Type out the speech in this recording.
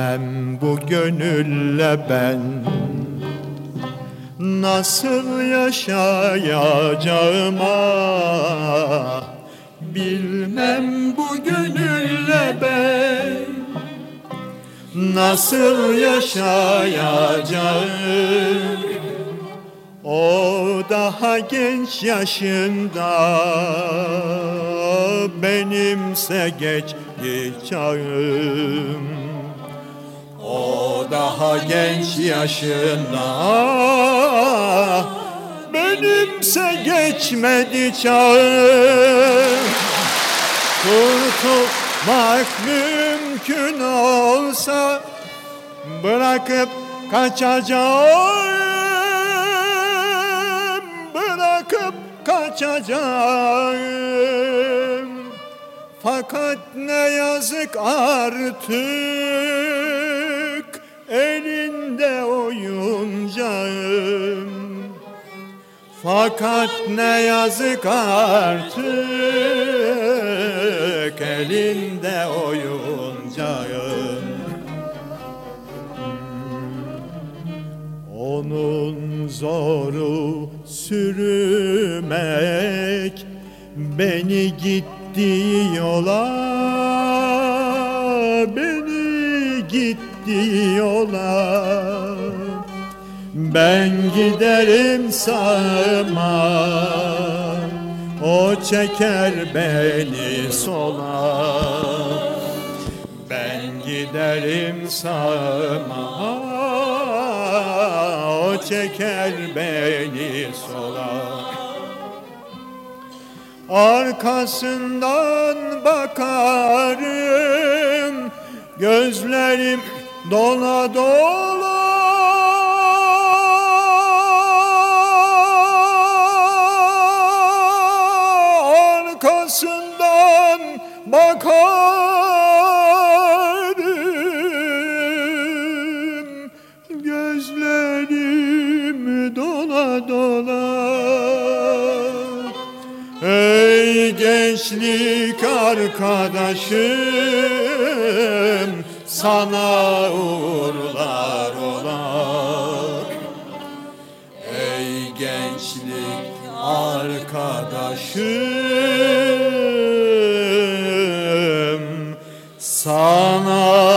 Bilmem bu gönülle ben. Nasıl yaşayacağım ah Bilmem bu gönülle ben. Nasıl yaşayacağım? O daha genç yaşında Benimse geç çağım daha genç yaşında. Benimse geçmedi çağım Kurtulmak mümkün olsa Bırakıp kaçacağım Bırakıp kaçacağım. Fakat ne yazık artık Elinde oyuncağım. Fakat ne yazık artık elinde oyuncağım. Onun zoru sürmek beni gitti yola beni gitti yola. Ben giderim sağıma O çeker beni sola. Ben giderim sağıma O çeker beni sola. Arkasından bakarım Gözlerim dola dola arkasından bakarım. Gözlerim dola dola Ey gençlik arkadaşım sana uğurlar olar. Ey gençlik arkadaşım sana